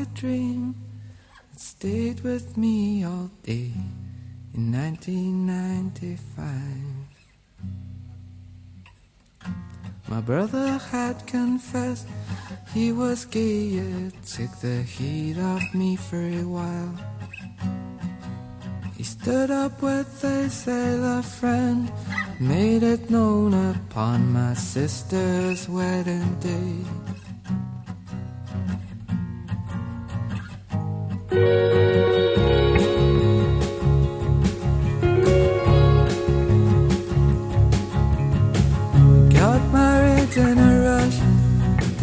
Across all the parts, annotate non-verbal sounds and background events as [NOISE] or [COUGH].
a dream that stayed with me all day in 1995. My brother had confessed he was gay, it took the heat off me for a while. He stood up with a sailor friend, made it known upon my sister's wedding day.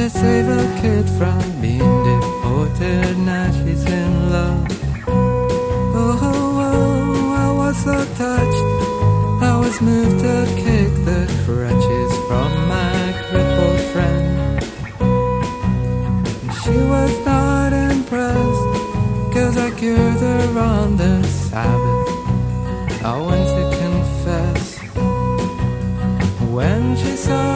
to save a kid from being deported. Now she's in love. Oh, oh, oh, I was so touched. I was moved to kick the crutches from my crippled friend. She was together on the Sabbath. I went to confess when she saw.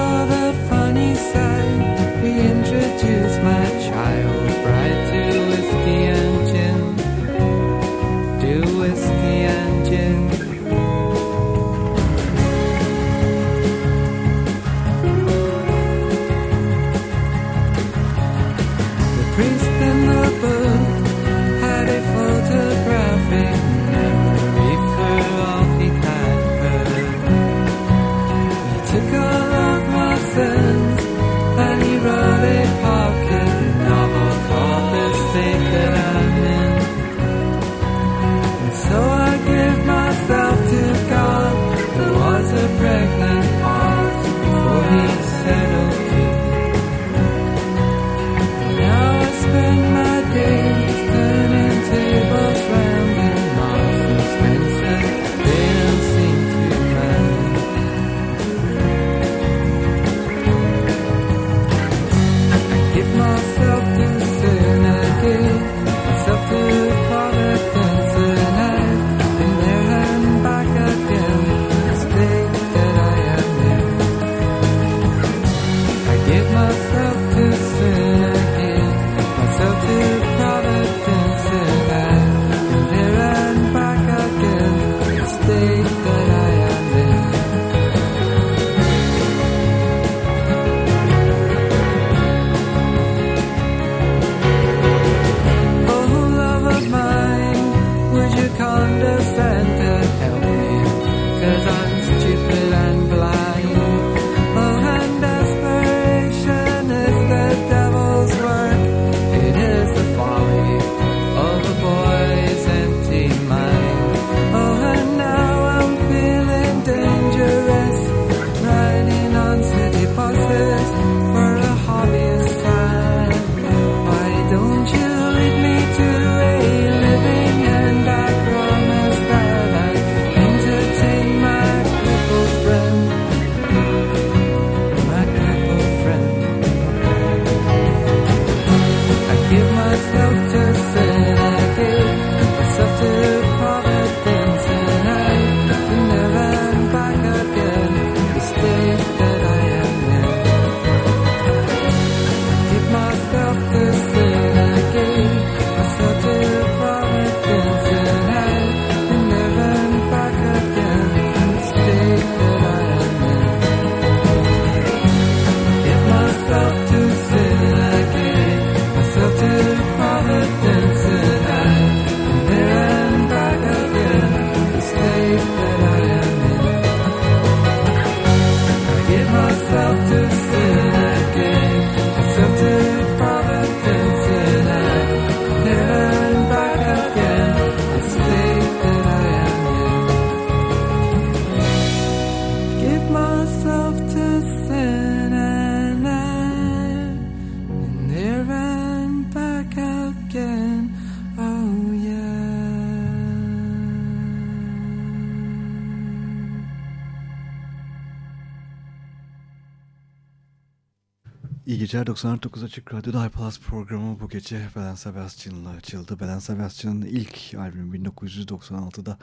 Geceler 99 Açık Radyo'da iPlus programı bu gece Belen Sebastian'la açıldı. Belen Sebastian'ın ilk albümü 1996'da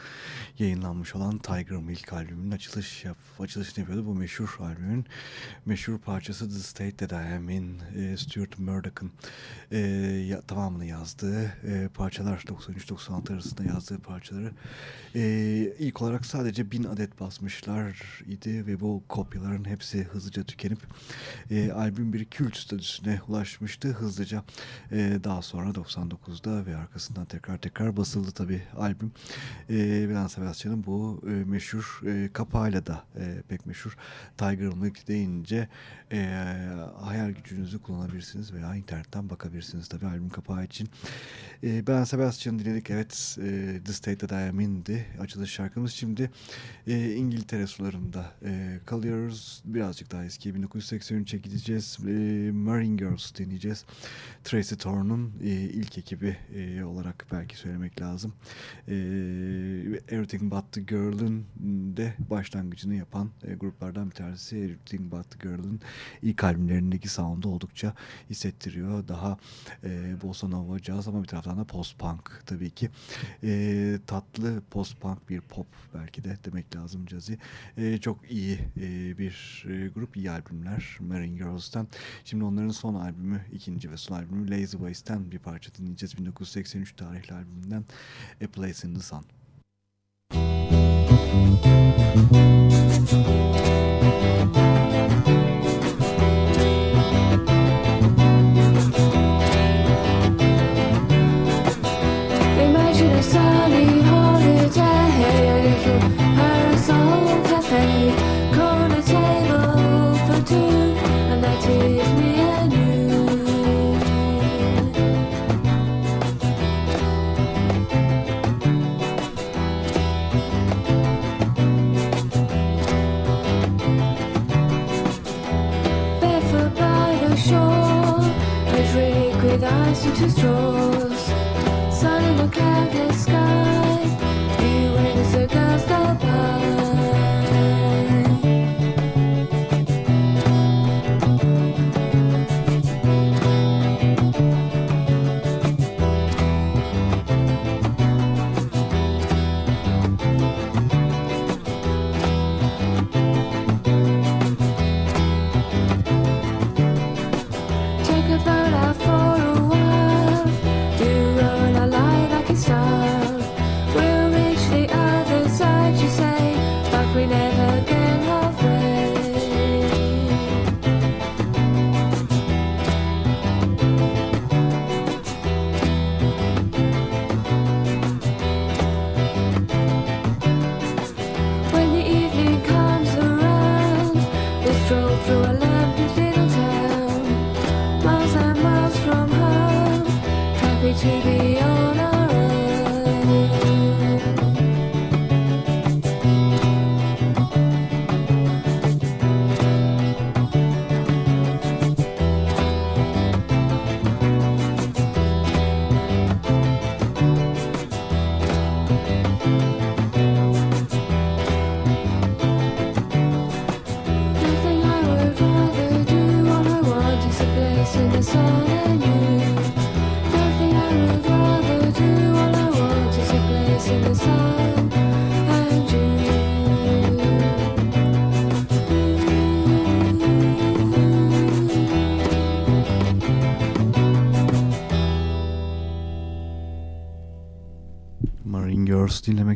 yayınlanmış olan Tiger'ım ilk albümünün açılış yap, açılışını yapıyordu. Bu meşhur albümün meşhur parçası The State That I Am In, e, Stuart Murdoch'ın e, ya, tamamını yazdığı e, parçalar 93-96 arasında yazdığı parçaları e, ilk olarak sadece bin adet basmışlar idi ve bu kopyaların hepsi hızlıca tükenip e, albüm bir kült statüsüne ulaşmıştı hızlıca. E, daha sonra 99'da ve arkasından tekrar tekrar basıldı tabi albüm. E, Belen Sebastian'ın bu e, meşhur e, kapağıyla da e, pek meşhur Tiger Milk deyince e, hayal gücünüzü kullanabilirsiniz veya internetten bakabilirsiniz tabi albüm kapağı için. E, Belen Sebastian dinledik evet e, The State That I Am In'di açılış şarkımız. Şimdi e, İngiltere sularında e, kalıyoruz. Birazcık daha eski 1983'e gideceğiz. E, Marine Girls dinleyeceğiz. Tracy Thorn'un e, ilk ekibi e, olarak belki söylemek lazım. E, Everything But The Girl'ın de başlangıcını yapan e, gruplardan bir tanesi. Everything But The Girl'ın ilk albümlerindeki sound'u oldukça hissettiriyor. Daha e, bossa nova, jazz ama bir taraftan da post-punk tabii ki. E, tatlı post-punk bir pop belki de demek lazım Jazzy. E, çok iyi e, bir e, grup, iyi albümler Marine Girls'tan. Şimdi onların son albümü, ikinci ve son albümü Lazy Waste'ten bir parça dinleyeceğiz. 1983 tarihli albümünden A Place in the Sun. Imagine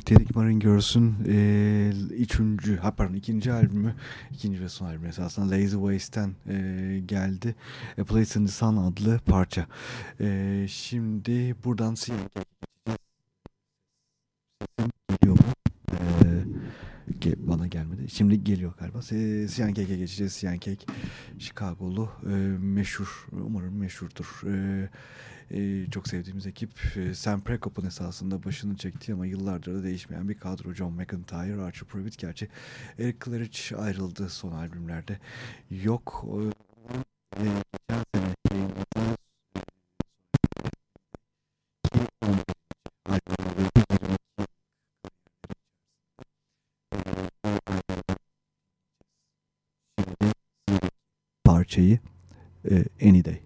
Dinlemekteydik. Marine Girls'ün e, üçüncü, ha pardon ikinci albümü, ikinci ve son albümü esasında Lazy Waste'ten e, geldi. A Place in the Sun adlı parça. E, şimdi buradan. Sesim geliyor mu? E, bana gelmedi. Şimdi geliyor galiba. E, Siyankek'e geçeceğiz. Siyankek Chicago'lu e, meşhur, umarım meşhurdur. E, e, çok sevdiğimiz ekip e, Sam Prekop'un esasında başını çekti ama yıllardır da değişmeyen bir kadro. John McIntyre, Archer Previtt gerçi Eric Claridge ayrıldı son albümlerde. Yok. O, e, sene e, e, parçayı e, Any Day.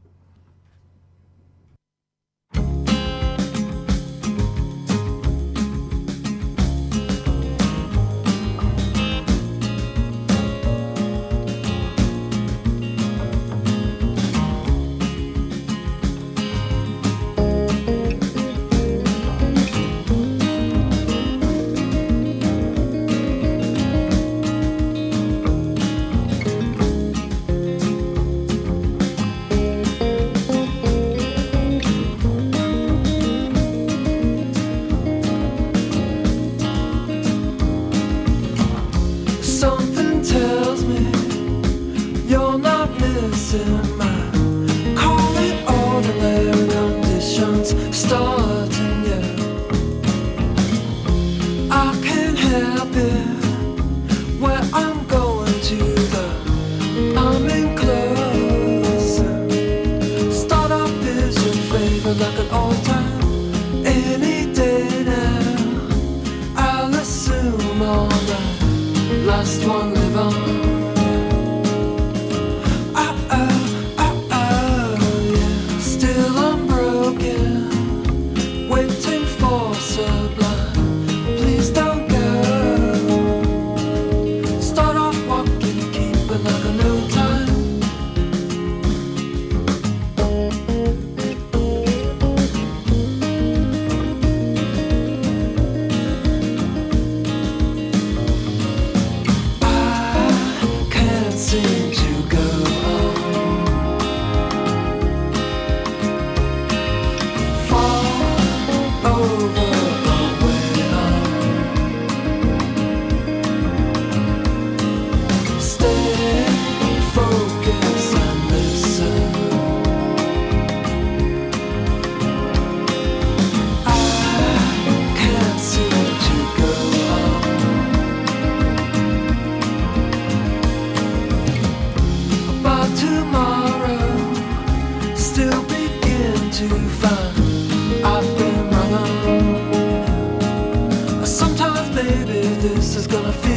this is gonna feel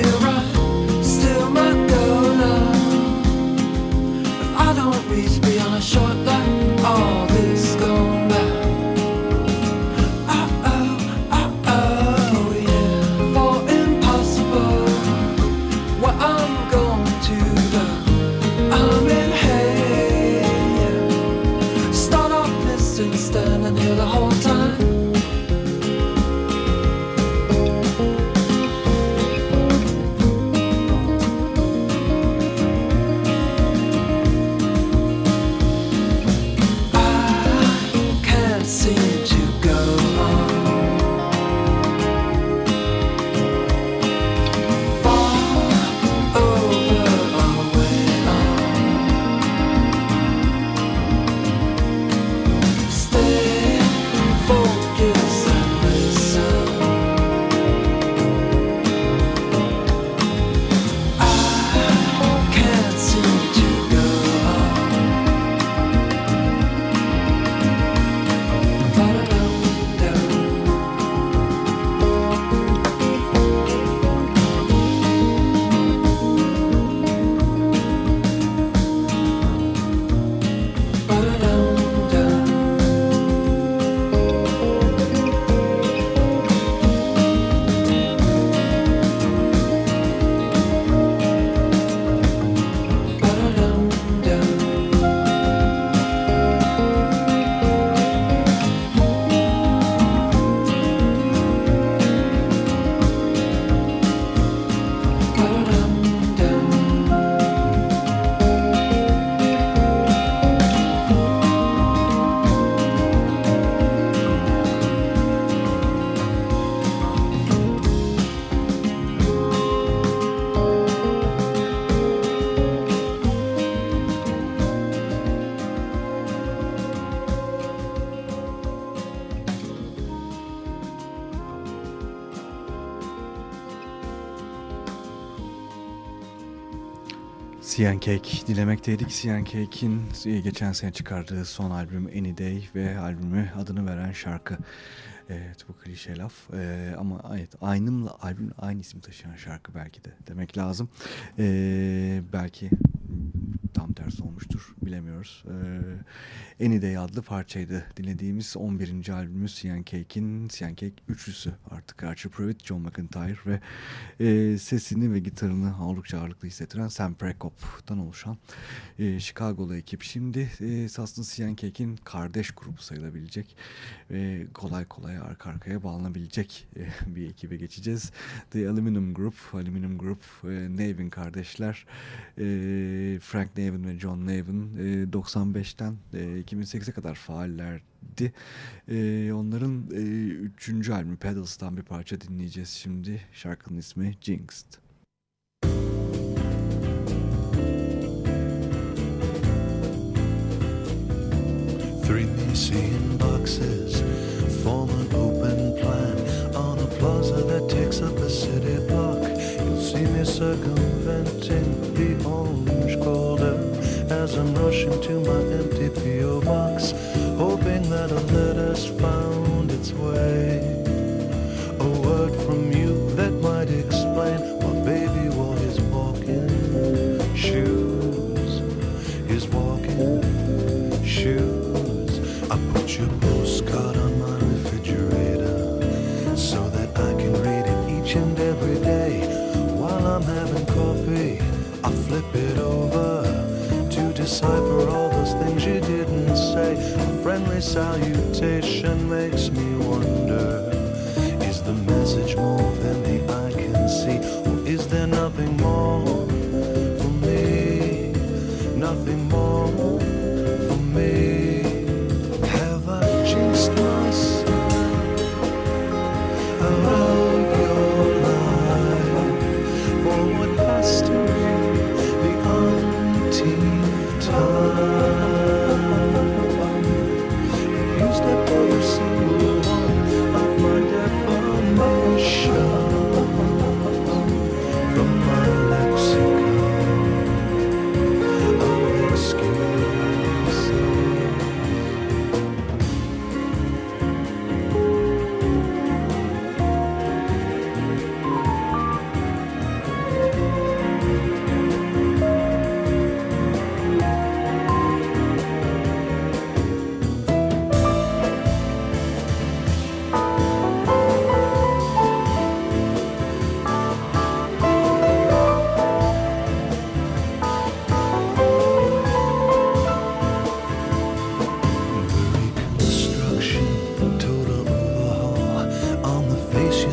CN Cake dilemekteydik. CN Cake'in geçen sene çıkardığı son albüm Any Day ve albümü adını veren şarkı. Evet bu klişe laf ee, ama evet aynımla albüm aynı isim taşıyan şarkı belki de demek lazım. Ee, belki tam tersi olmuştur bilemiyoruz. Ee, Anyday adlı parçaydı dinlediğimiz 11. albümü Cyan Cake'in Cyan Cake üçlüsü artık Archie Prewitt, John McIntyre ve e, sesini ve gitarını oldukça ağırlıklı hissettiren Sam Prekop'tan oluşan e, Chicago'lu ekip. Şimdi e, aslında Cyan Cake'in kardeş grubu sayılabilecek ve kolay kolay arka arkaya bağlanabilecek e, [LAUGHS] bir ekibe geçeceğiz. The Aluminum Group, Aluminum Group, e, Navin kardeşler, e, Frank Navin ve John Navin e, 95'ten e, 2008'e kadar faallerdi. E, onların e, üçüncü albümü Pedals'tan bir parça dinleyeceğiz şimdi. Şarkının ismi Jinxed. Three museum boxes form an open plan on a plaza that takes up a city block. You'll see me circumventing the orange quarter I'm rushing to my empty P.O. box,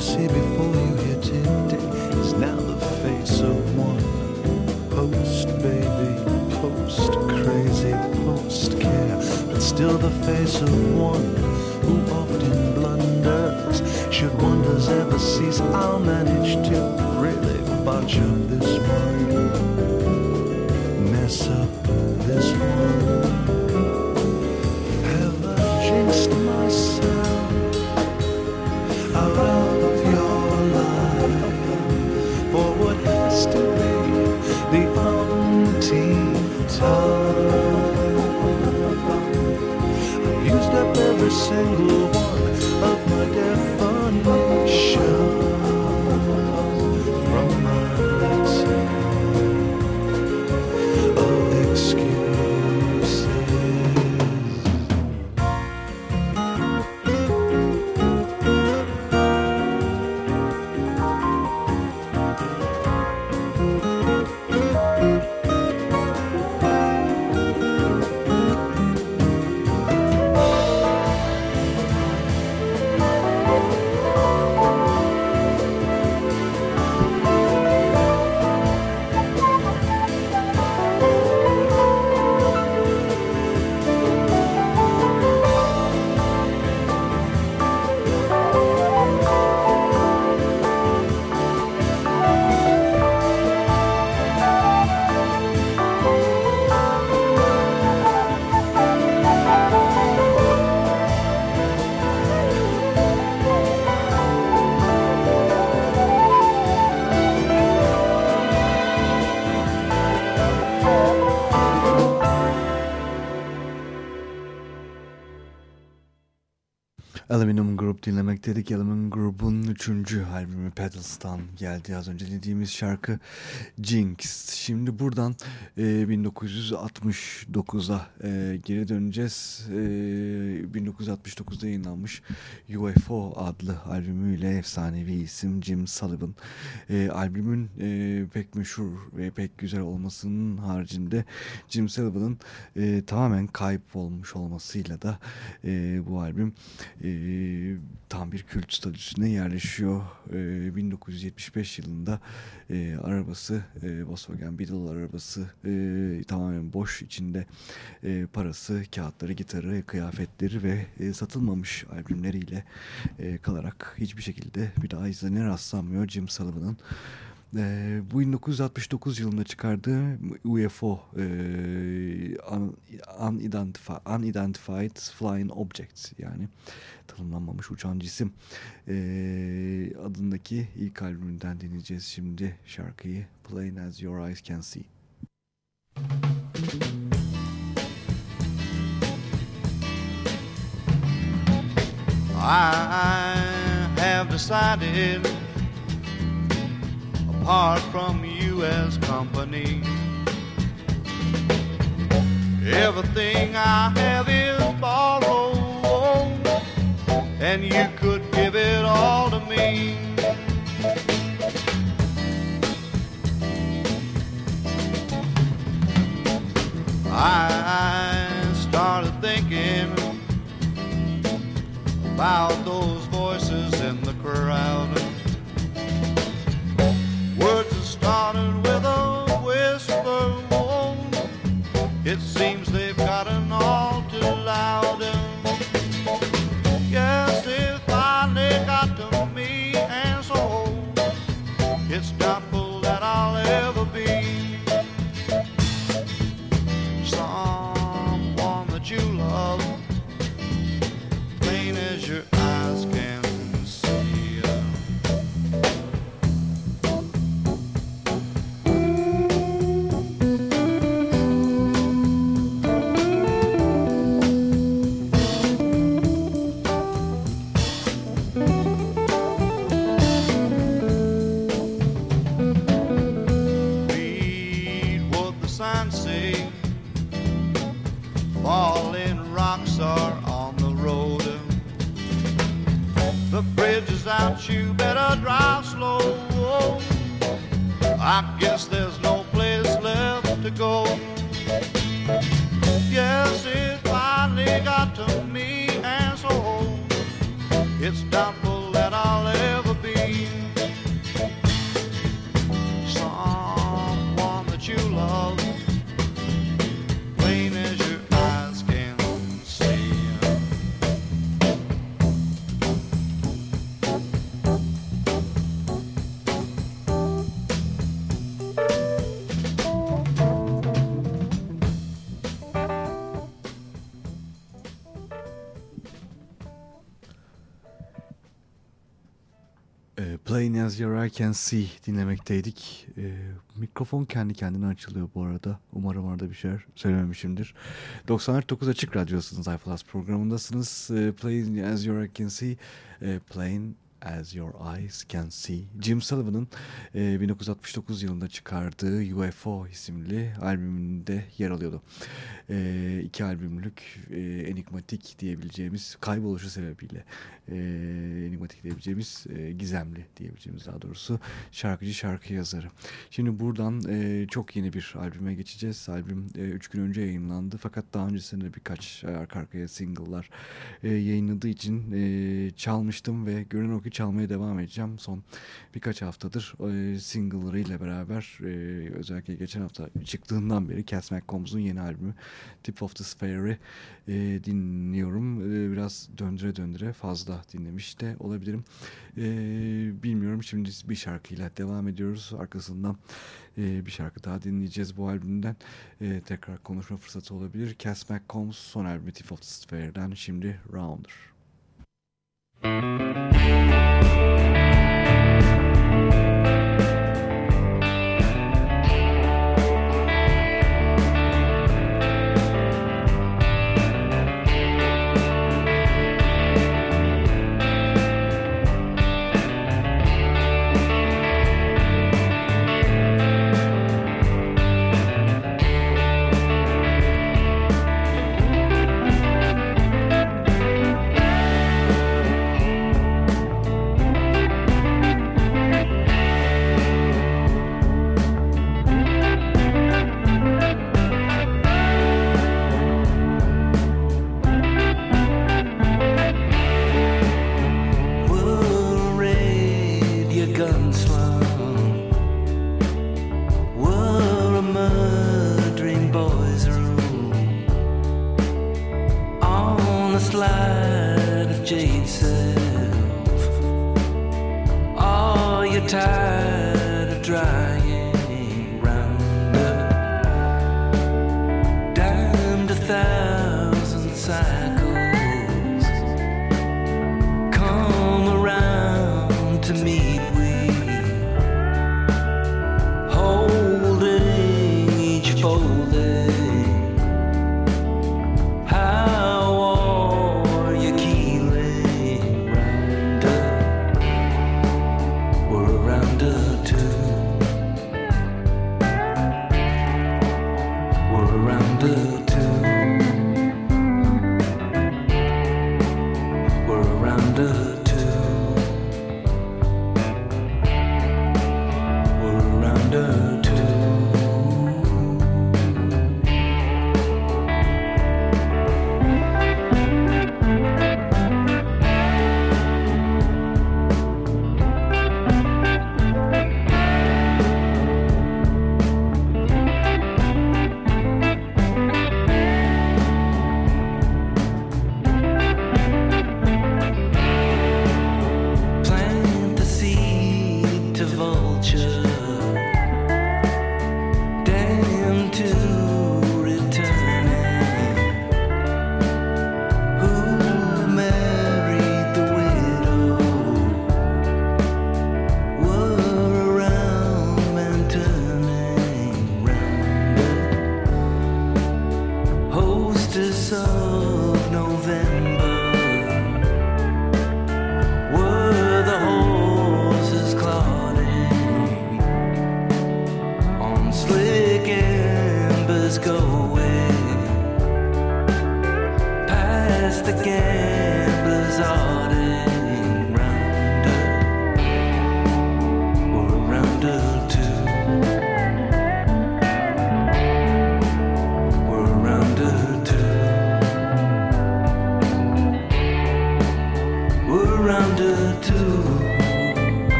see before you hit it is now the face of one post baby, post crazy, post care, but still the face of one who often blunders. Should wonders ever cease, I'll manage to really botch up this one, Aluminum Group dinlemek dedik. Aluminum Group'un üçüncü albümü Pedals'tan geldi az önce dediğimiz şarkı Jinx. Şimdi buradan e, 1969'a e, geri döneceğiz. E, 1969'da yayınlanmış UFO adlı albümüyle efsanevi isim Jim Sullivan. E, albümün e, pek meşhur ve pek güzel olmasının haricinde Jim Sullivan'ın e, tamamen kaybolmuş olmasıyla da e, bu albüm e, tam bir kült statüsüne yerleşiyor. E, 1975 yılında e, arabası e, Volkswagen Beetle arabası e, tamamen boş içinde e, parası, kağıtları, gitarı, kıyafetleri ve e, satılmamış albümleriyle e, kalarak hiçbir şekilde bir daha izlenir rastlanmıyor Jim Sullivan'ın. E, bu 1969 yılında çıkardığı UFO e, un, unidentified, unidentified Flying Objects yani tanımlanmamış uçan cisim e, adındaki ilk albümünden dinleyeceğiz şimdi şarkıyı Plain As Your Eyes Can See. I have decided, apart from you as company, everything I have is borrowed, and you could give it all to me. I started thinking about those Plain As Your Eye Can See dinlemekteydik. E, mikrofon kendi kendine açılıyor bu arada. Umarım orada bir şeyler söylememişimdir. 94.9 Açık Radyosu'nun iPlus programındasınız. E, Plain As Your Eye Can See, e, Plain As Your Eyes Can See. Jim Sullivan'ın e, 1969 yılında çıkardığı UFO isimli albümünde yer alıyordu. E, iki albümlük e, enigmatik diyebileceğimiz kayboluşu sebebiyle e, enigmatik diyebileceğimiz e, gizemli diyebileceğimiz daha doğrusu şarkıcı şarkı yazarı. Şimdi buradan e, çok yeni bir albüme geçeceğiz. Albüm 3 gün önce yayınlandı fakat daha öncesinde birkaç arka arkaya single'lar e, yayınladığı için e, çalmıştım ve görünen o ki çalmaya devam edeceğim. Son birkaç haftadır e, single'larıyla beraber e, özellikle geçen hafta çıktığından beri Cass McCombs'un yeni albümü Tip of the Sphere'i e, dinliyorum. E, biraz döndüre döndüre fazla dinlemiş de olabilirim. E, bilmiyorum şimdi bir şarkıyla devam ediyoruz. Arkasından e, bir şarkı daha dinleyeceğiz bu albümden. E, tekrar konuşma fırsatı olabilir. Cass McCombs son albümü Tip of the Sphere'den şimdi Rounder. Música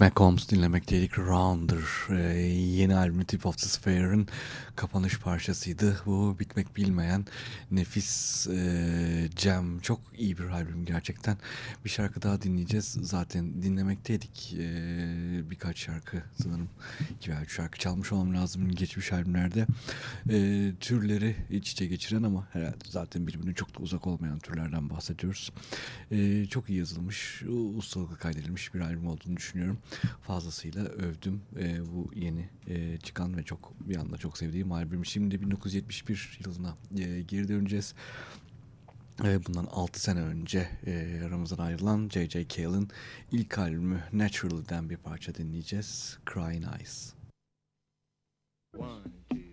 Cass McCombs dinlemekteydik. Rounder e, yeni albümü Tip of the Sphere'ın kapanış parçasıydı. Bu bitmek bilmeyen nefis e, jam. Çok iyi bir albüm gerçekten. Bir şarkı daha dinleyeceğiz. Zaten dinlemekteydik e, birkaç şarkı sanırım. İki veya üç şarkı çalmış olmam lazım geçmiş albümlerde. E, türleri iç içe geçiren ama herhalde zaten birbirine çok da uzak olmayan türlerden bahsediyoruz. E, çok iyi yazılmış, ustalıkla kaydedilmiş bir albüm olduğunu düşünüyorum. Fazlasıyla övdüm e, bu yeni e, çıkan ve çok bir anda çok sevdiğim albüm. Şimdi 1971 yılına e, geri döneceğiz. E, bundan 6 sene önce e, aramızdan ayrılan J.J. Cale'ın ilk albümü Natural'den bir parça dinleyeceğiz. Crying Eyes. One, two,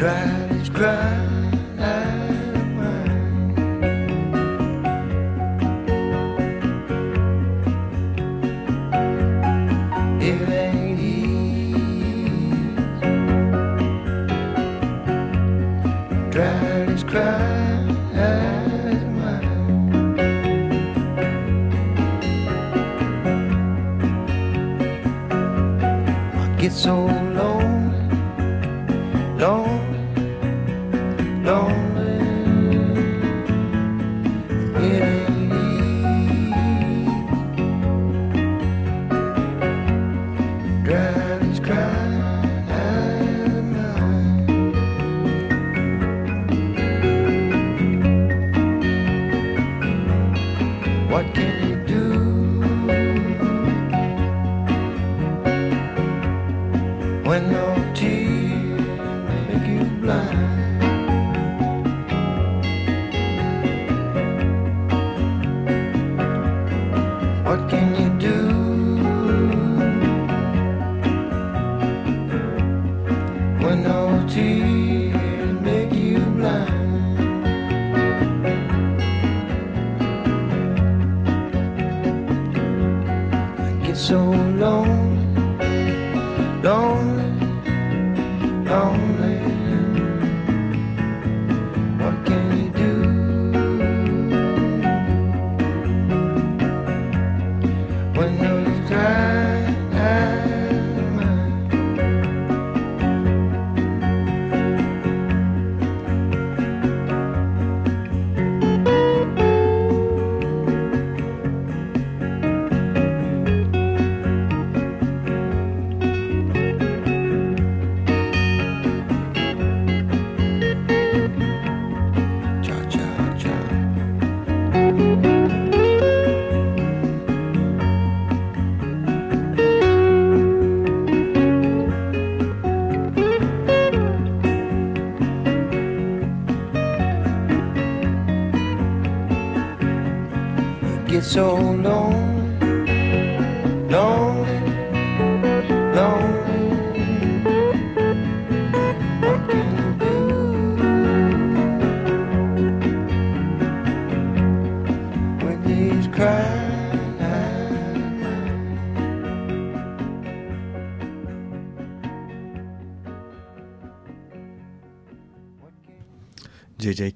dried, it's.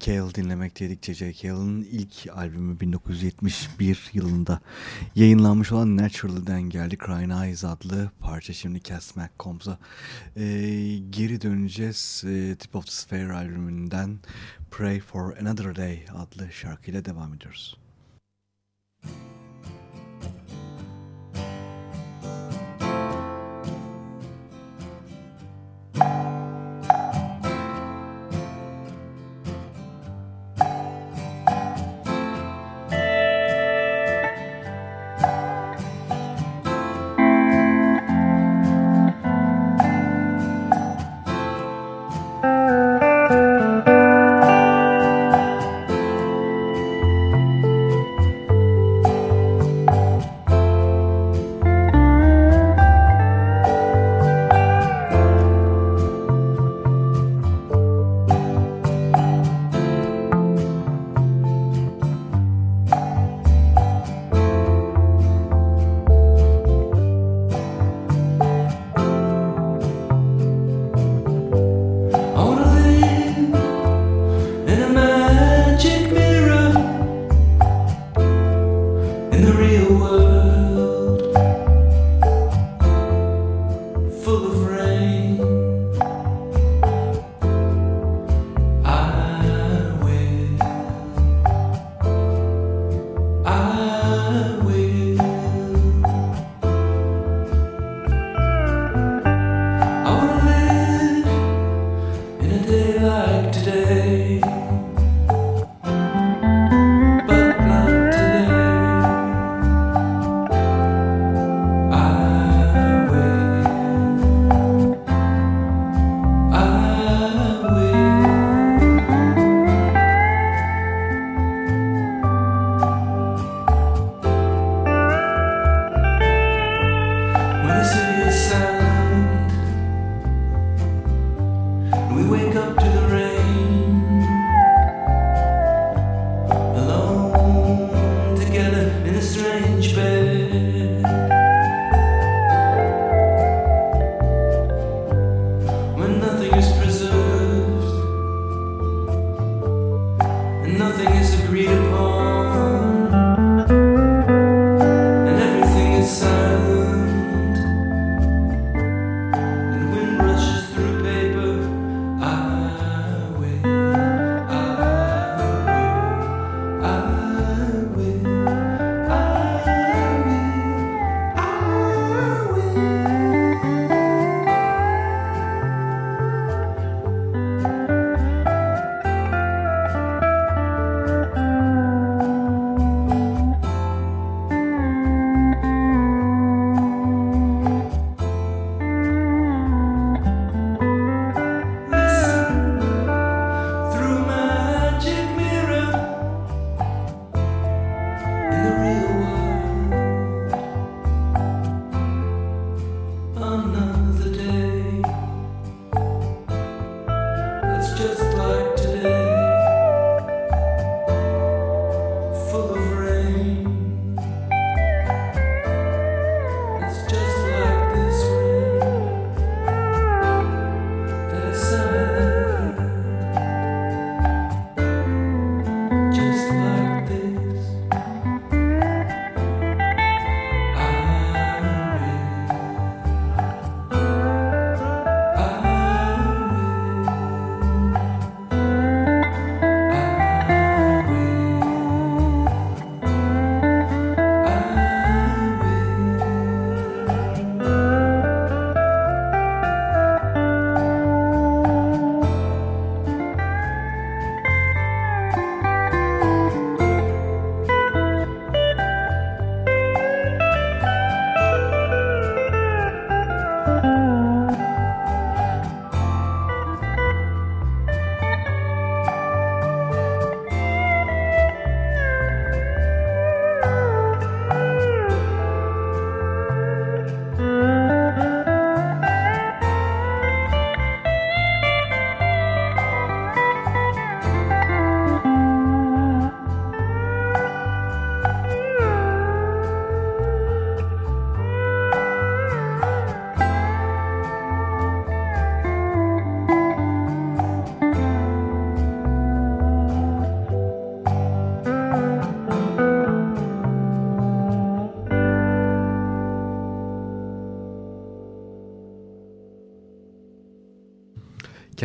Cale dinlemekteydik. J.J. Cale'ın ilk albümü 1971 yılında yayınlanmış olan Natural'den geldi. Crying Eyes adlı parça şimdi Cass McCombs'a. Ee, geri döneceğiz. Ee, Tip of the Sphere albümünden Pray for Another Day adlı şarkıyla devam ediyoruz. Thank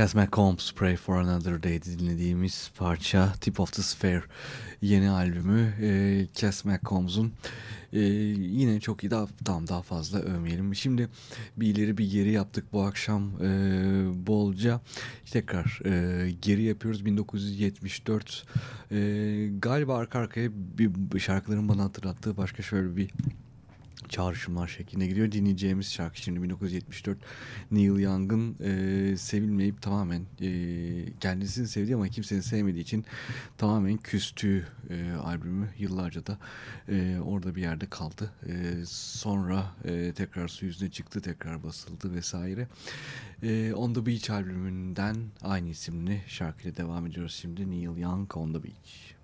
Cass McCombs Pray for Another Day dinlediğimiz parça Tip of the Sphere yeni albümü. E, Cass McCombs'un e, yine çok iyi daha, tam daha fazla övmeyelim. Şimdi bir ileri bir geri yaptık bu akşam e, bolca. Tekrar e, geri yapıyoruz. 1974 e, galiba arka arkaya bir, bir şarkıların bana hatırlattığı başka şöyle bir çağrışımlar şeklinde gidiyor. Dinleyeceğimiz şarkı şimdi 1974 Neil Young'ın e, sevilmeyip tamamen e, kendisini sevdiği ama kimsenin sevmediği için tamamen küstüğü e, albümü yıllarca da e, orada bir yerde kaldı. E, sonra e, tekrar su yüzüne çıktı, tekrar basıldı vesaire. E, On the Beach albümünden aynı isimli şarkıyla devam ediyoruz şimdi. Neil Young On the Beach.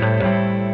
world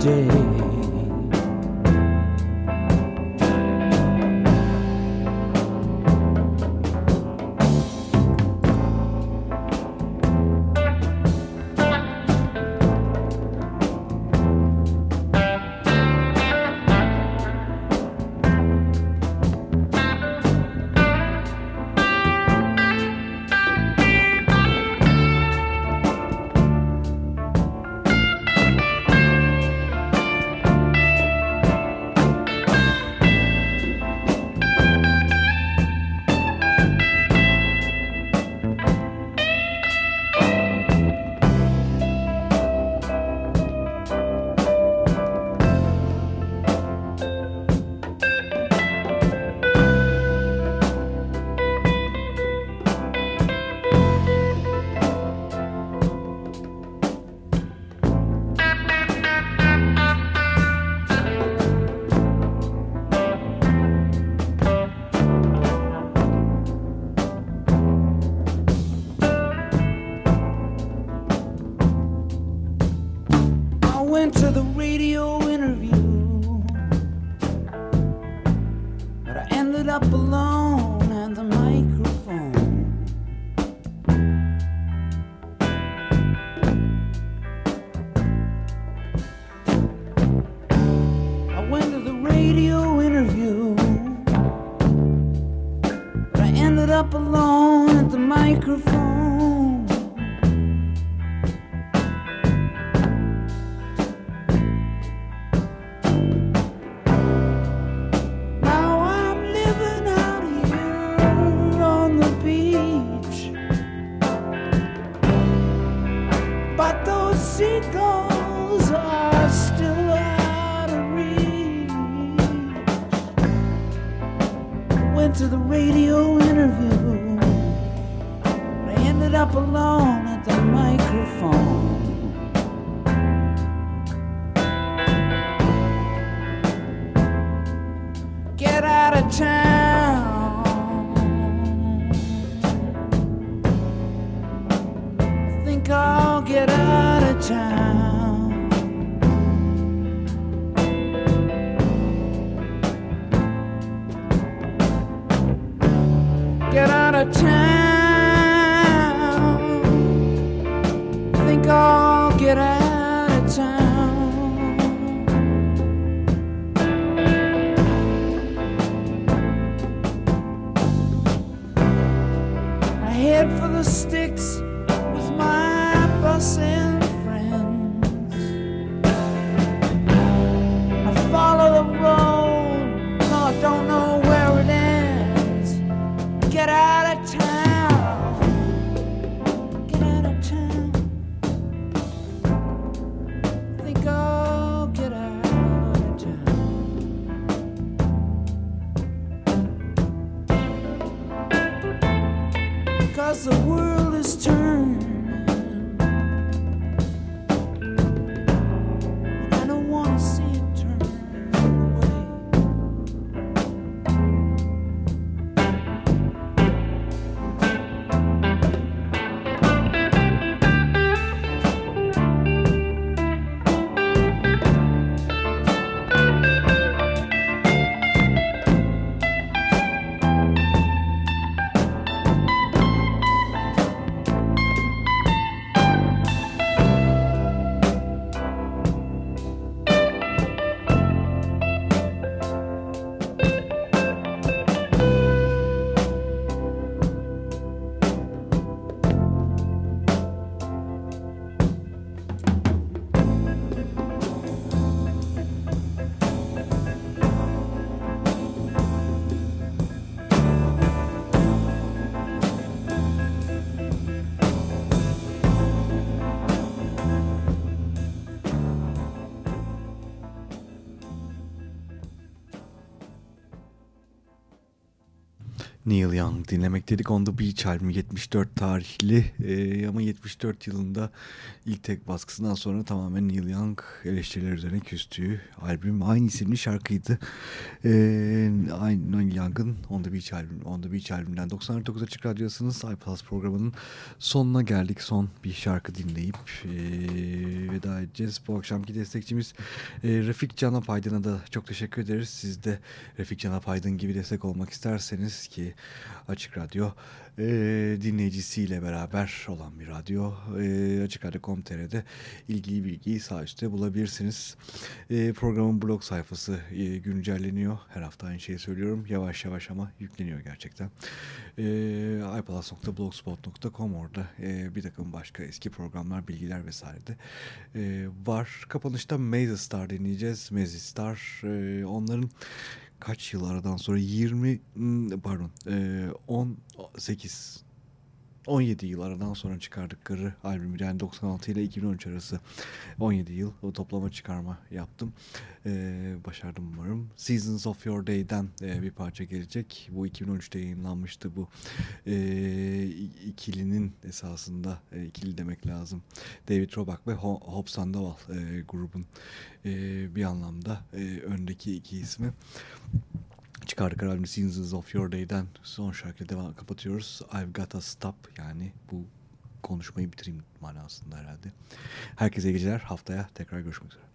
day Neil Young dinlemek dedik. On the Beach albümü 74 tarihli e, ama 74 yılında ilk tek baskısından sonra tamamen Neil Young eleştiriler üzerine küstüğü albüm. Aynı isimli şarkıydı. E, aynı Neil Young'ın On the Beach albüm, On the Beach albümünden 99 Açık Radyo'dasınız. iPlus programının sonuna geldik. Son bir şarkı dinleyip e, veda edeceğiz. Bu akşamki destekçimiz e, Refik Canap Aydın'a da çok teşekkür ederiz. Siz de Refik Canap Aydın gibi destek olmak isterseniz ki Açık Radyo e, dinleyicisiyle beraber olan bir radyo. E, Açık Radyo.com.tr'de ilgili bilgiyi sağ üstte bulabilirsiniz. E, programın blog sayfası e, güncelleniyor. Her hafta aynı şeyi söylüyorum. Yavaş yavaş ama yükleniyor gerçekten. E, ipalas.blogspot.com orada e, bir takım başka eski programlar, bilgiler vesaire de e, var. Kapanışta Maze Star dinleyeceğiz. Maze Star e, onların kaç yıl aradan sonra? 20 hmm, pardon e, 18 17 yıl aradan sonra çıkardıkları albüm yani 96 ile 2013 arası 17 yıl o toplama çıkarma yaptım. Ee, başardım umarım. Seasons of Your Day'den e, bir parça gelecek. Bu 2013'te yayınlanmıştı bu e, ikilinin esasında e, ikili demek lazım. David Roback ve Ho Hope Sandoval e, grubun e, bir anlamda e, öndeki iki ismi çıkardık albüm Seasons of Your Day'den son şarkıyla devam kapatıyoruz. I've Gotta Stop yani bu konuşmayı bitireyim manasında herhalde. Herkese iyi geceler. Haftaya tekrar görüşmek üzere.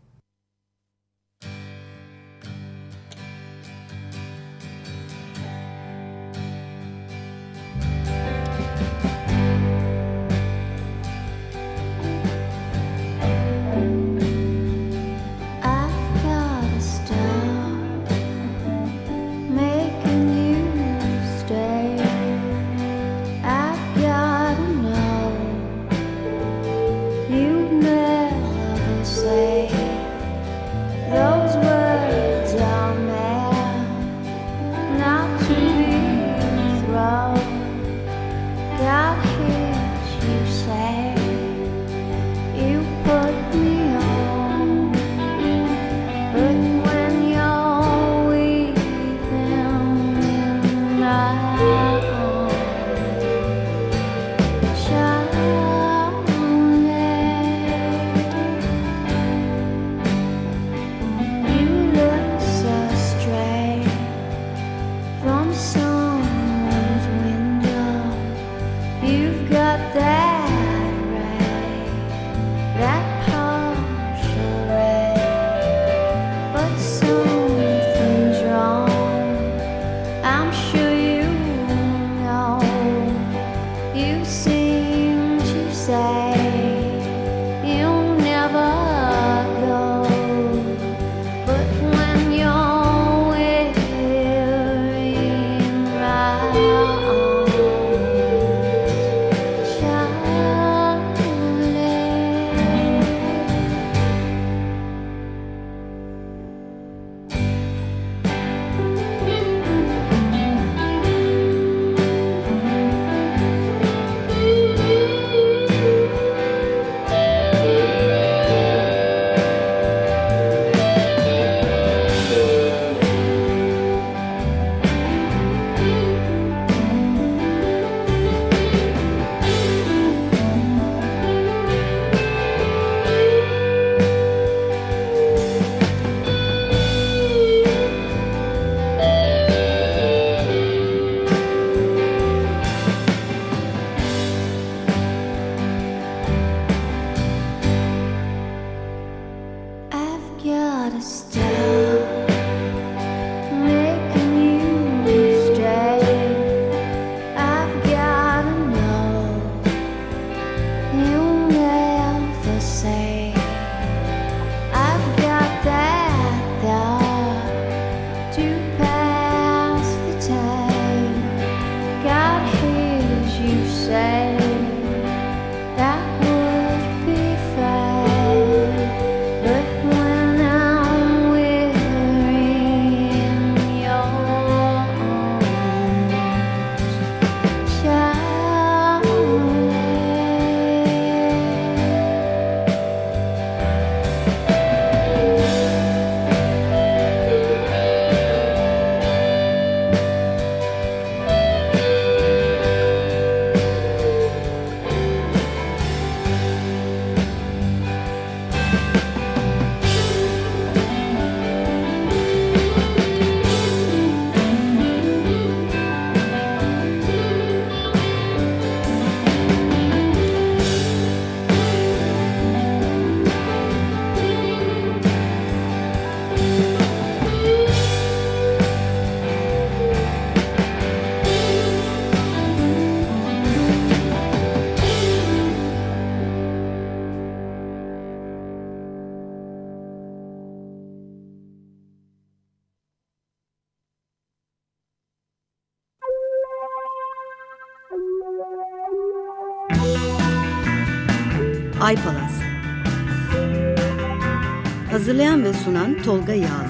Sunan Tolga Yağlı